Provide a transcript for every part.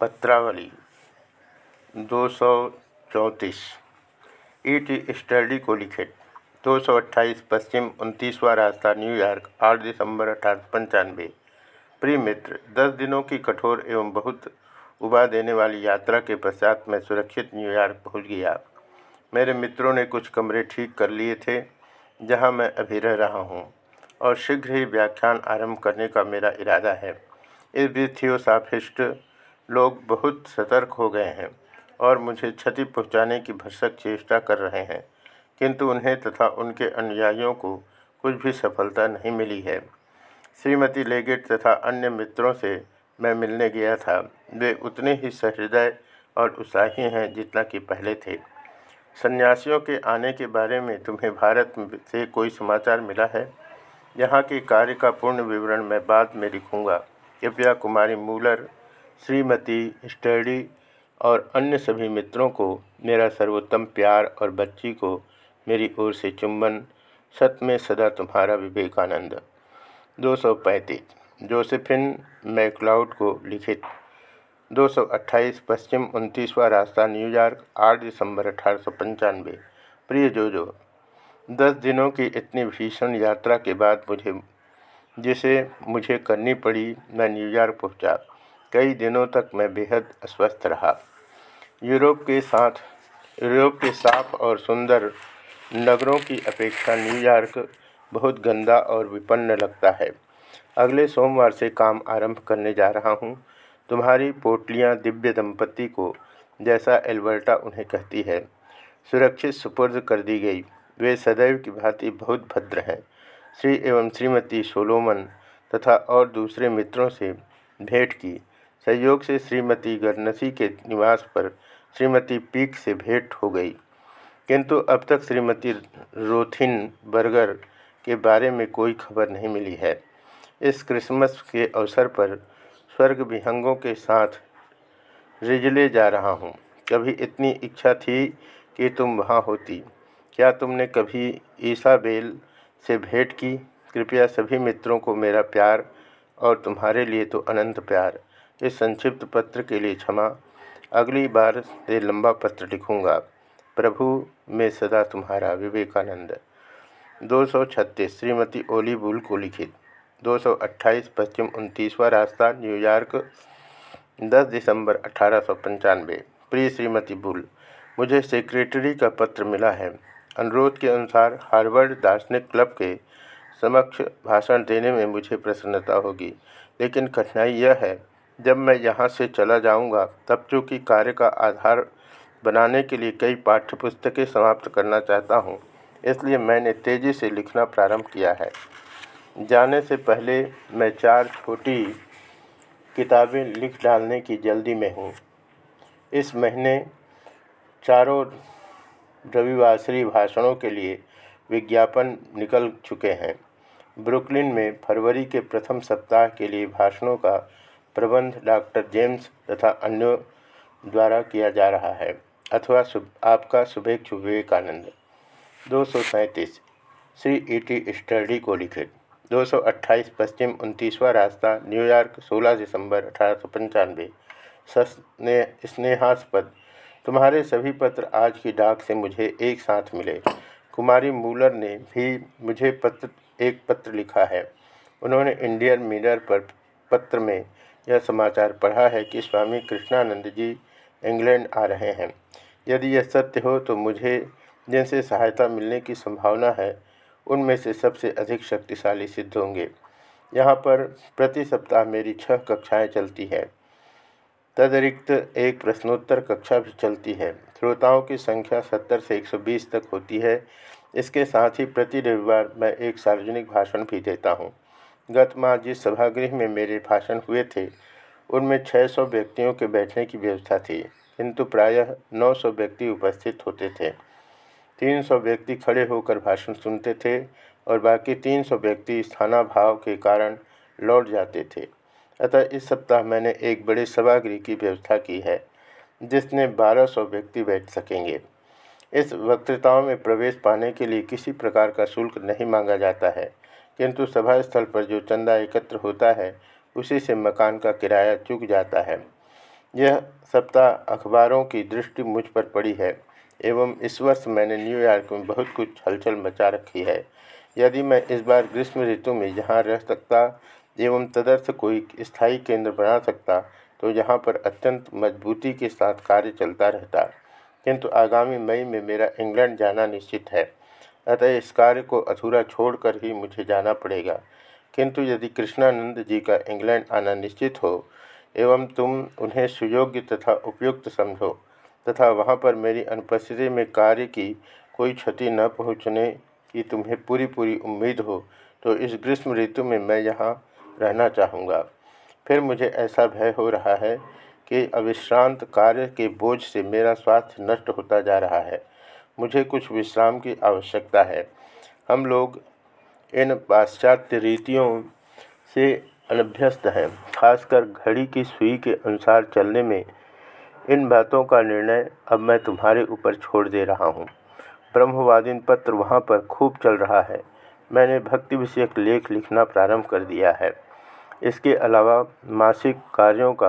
पत्रावली, दो सौ चौंतीस ई टी स्टडी को लिखित, दो सौ अट्ठाईस, पश्चिम उनतीसवां रास्ता न्यूयॉर्क आठ दिसंबर अठारह पंचानवे। प्रिय मित्र, दस दिनों की कठोर एवं बहुत उबा देने वाली यात्रा के पश्चात मैं सुरक्षित न्यूयॉर्क पहुँच गया। मेरे मित्रों ने कुछ कमरे ठीक कर लिए थे, जहाँ मैं अभी रह रहा हूँ, और शीघ्र ही व्याख्यान आरंभ करने का मेरा इरादा है। इस बीच साफिष्ट लोग बहुत सतर्क हो गए हैं और मुझे क्षति पहुँचाने की भरसक चेष्टा कर रहे हैं, किंतु उन्हें तथा उनके अनुयायियों को कुछ भी सफलता नहीं मिली है। श्रीमती लेगेट तथा अन्य मित्रों से मैं मिलने गया था। वे उतने ही सहृदय और उत्साही हैं जितना कि पहले थे। सन्यासियों के आने के बारे में तुम्हें भारत से कोई समाचार मिला है? यहाँ के कार्य का पूर्ण विवरण मैं बाद में लिखूँगा। कृपया कुमारी मूलर श्रीमती, स्टडी और अन्य सभी मित्रों को मेरा सर्वोत्तम प्यार और बच्ची को मेरी ओर से चुंबन। सत में सदा तुम्हारा विवेकानंद। 235 जोसेफिन मैकलाउड को लिखित। 228 पश्चिम उनतीसवां रास्ता न्यूयॉर्क 8 दिसंबर अठारह सौ पंचानवे। प्रिय जोजो, दस दिनों की इतनी भीषण यात्रा के बाद मुझे, जिसे मुझे करनी पड़ी, मैं न्यूयॉर्क पहुँचा। कई दिनों तक मैं बेहद अस्वस्थ रहा। यूरोप के साथ, यूरोप के साफ़ और सुंदर नगरों की अपेक्षा न्यूयॉर्क बहुत गंदा और विपन्न लगता है। अगले सोमवार से काम आरंभ करने जा रहा हूँ। तुम्हारी पोटलियाँ दिव्य दंपति को, जैसा एल्बर्टा उन्हें कहती है, सुरक्षित सुपुर्द कर दी गई। वे सदैव की भांति बहुत भद्र हैं। श्री एवं श्रीमती सोलोमन तथा और दूसरे मित्रों से भेंट की। संयोग से श्रीमती गरनसी के निवास पर श्रीमती पीक से भेंट हो गई। किंतु अब तक श्रीमती रोथिन बर्गर के बारे में कोई खबर नहीं मिली है। इस क्रिसमस के अवसर पर स्वर्ग विहंगों के साथ रिजले जा रहा हूँ। कभी इतनी इच्छा थी कि तुम वहाँ होती। क्या तुमने कभी ईसाबेल से भेंट की? कृपया सभी मित्रों को मेरा प्यार और तुम्हारे लिए तो अनंत प्यार। इस संक्षिप्त पत्र के लिए क्षमा। अगली बार से लंबा पत्र लिखूँगा। प्रभु में सदा तुम्हारा विवेकानंद। 236 श्रीमती ओली बुल को लिखित। 228 पश्चिम उनतीसवां रास्ता न्यूयॉर्क 10 दिसंबर अठारह सौ पंचानवे। प्रिय श्रीमती बुल, मुझे सेक्रेटरी का पत्र मिला है। अनुरोध के अनुसार हार्वर्ड दार्शनिक क्लब के समक्ष भाषण देने में मुझे प्रसन्नता होगी, लेकिन कठिनाई यह है जब मैं यहाँ से चला जाऊँगा, तब चूँकि कार्य का आधार बनाने के लिए कई पाठ्यपुस्तकें समाप्त करना चाहता हूँ, इसलिए मैंने तेज़ी से लिखना प्रारंभ किया है। जाने से पहले मैं चार छोटी किताबें लिख डालने की जल्दी में हूँ। इस महीने चारों रविवासरी भाषणों के लिए विज्ञापन निकल चुके हैं। ब्रुकलिन में फरवरी के प्रथम सप्ताह के लिए भाषणों का प्रबंध डॉक्टर जेम्स तथा अन्यों द्वारा किया जा रहा है। अथवा सुब, आपका शुभेच्छु विवेकानंद दो सौ सैंतीस। श्री ई टी स्टडी को लिखित 228 पश्चिम उनतीसवां रास्ता न्यूयॉर्क 16 दिसंबर अठारह सौ पंचानवे। स्ने स्नेहास्पद। तुम्हारे सभी पत्र आज की डाक से मुझे एक साथ मिले। कुमारी मूलर ने भी मुझे पत्र एक पत्र लिखा है। उन्होंने इंडियन मिरर पर पत्र में यह समाचार पढ़ा है कि स्वामी कृष्णानंद जी इंग्लैंड आ रहे हैं। यदि यह सत्य हो तो मुझे जिनसे सहायता मिलने की संभावना है, उनमें से सबसे अधिक शक्तिशाली सिद्ध होंगे। यहाँ पर प्रति सप्ताह मेरी छह कक्षाएँ चलती हैं। तदरिक्त एक प्रश्नोत्तर कक्षा भी चलती है। श्रोताओं की संख्या 70 से 120 तक होती है। इसके साथ ही प्रति रविवार मैं एक सार्वजनिक भाषण भी देता हूँ। गत माह जिस सभागृह में मेरे भाषण हुए थे, उनमें 600 व्यक्तियों के बैठने की व्यवस्था थी, किंतु प्रायः 900 व्यक्ति उपस्थित होते थे। 300 व्यक्ति खड़े होकर भाषण सुनते थे और बाकी 300 व्यक्ति स्थानाभाव के कारण लौट जाते थे। अतः इस सप्ताह मैंने एक बड़े सभागृह की व्यवस्था की है जिसमें 1200 व्यक्ति बैठ सकेंगे। इस वक्तृताओं में प्रवेश पाने के लिए किसी प्रकार का शुल्क नहीं मांगा जाता है। किंतु सभा स्थल पर जो चंदा एकत्र होता है, उसी से मकान का किराया चुक जाता है। यह सप्ताह अखबारों की दृष्टि मुझ पर पड़ी है, एवं इस वर्ष मैंने न्यूयॉर्क में बहुत कुछ हलचल मचा रखी है। यदि मैं इस बार ग्रीष्म ऋतु में यहाँ रह सकता, एवं तदर्थ कोई स्थायी केंद्र बना सकता तो यहाँ पर अत्यंत मजबूती के साथ कार्य चलता रहता। किंतु आगामी मई में मेरा इंग्लैंड जाना निश्चित है। अतः इस कार्य को अधूरा छोड़कर ही मुझे जाना पड़ेगा। किंतु यदि कृष्णानंद जी का इंग्लैंड आना निश्चित हो, एवं तुम उन्हें सुयोग्य तथा उपयुक्त समझो, तथा वहाँ पर मेरी अनुपस्थिति में कार्य की कोई क्षति न पहुँचने की तुम्हें पूरी पूरी उम्मीद हो तो इस ग्रीष्म ऋतु में मैं यहाँ रहना चाहूँगा। फिर मुझे ऐसा भय हो रहा है कि अविश्रांत कार्य के बोझ से मेरा स्वास्थ्य नष्ट होता जा रहा है। मुझे कुछ विश्राम की आवश्यकता है। हम लोग इन पाश्चात्य रीतियों से अनभ्यस्त हैं, खासकर घड़ी की सुई के अनुसार चलने में। इन बातों का निर्णय अब मैं तुम्हारे ऊपर छोड़ दे रहा हूँ। ब्रह्मवादिन पत्र वहाँ पर खूब चल रहा है। मैंने भक्ति विषयक लेख लिखना प्रारंभ कर दिया है। इसके अलावा मासिक कार्यों का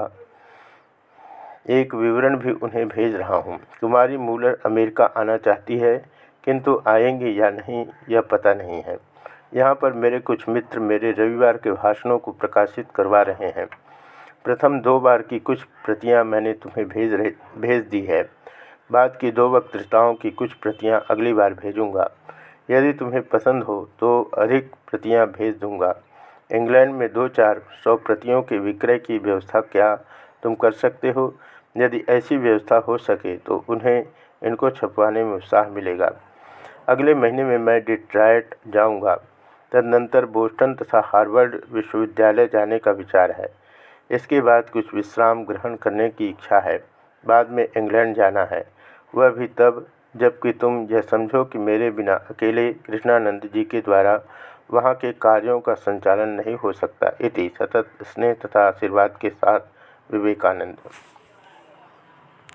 एक विवरण भी उन्हें भेज रहा हूँ। कुमारी मूलर अमेरिका आना चाहती है, किंतु आएँगे या नहीं, यह पता नहीं है। यहाँ पर मेरे कुछ मित्र मेरे रविवार के भाषणों को प्रकाशित करवा रहे हैं। प्रथम दो बार की कुछ प्रतियाँ मैंने तुम्हें भेज रहे, भेज दी है। बाद की दो वक्तृताओं की कुछ प्रतियाँ अगली बार भेजूँगा। यदि तुम्हें पसंद हो तो अधिक प्रतियाँ भेज दूँगा। इंग्लैंड में दो चार सौ प्रतियों के विक्रय की व्यवस्था क्या तुम कर सकते हो? यदि ऐसी व्यवस्था हो सके तो उन्हें इनको छपवाने में उत्साह मिलेगा। अगले महीने में मैं डिट्राइट जाऊँगा। तदनंतर बोस्टन तथा हार्वर्ड विश्वविद्यालय जाने का विचार है। इसके बाद कुछ विश्राम ग्रहण करने की इच्छा है। बाद में इंग्लैंड जाना है। वह भी तब, जबकि तुम यह समझो कि मेरे बिना अकेले कृष्णानंद जी के द्वारा वहाँ के कार्यों का संचालन नहीं हो सकता। इति सतत स्नेह तथा आशीर्वाद के साथ विवेकानंद।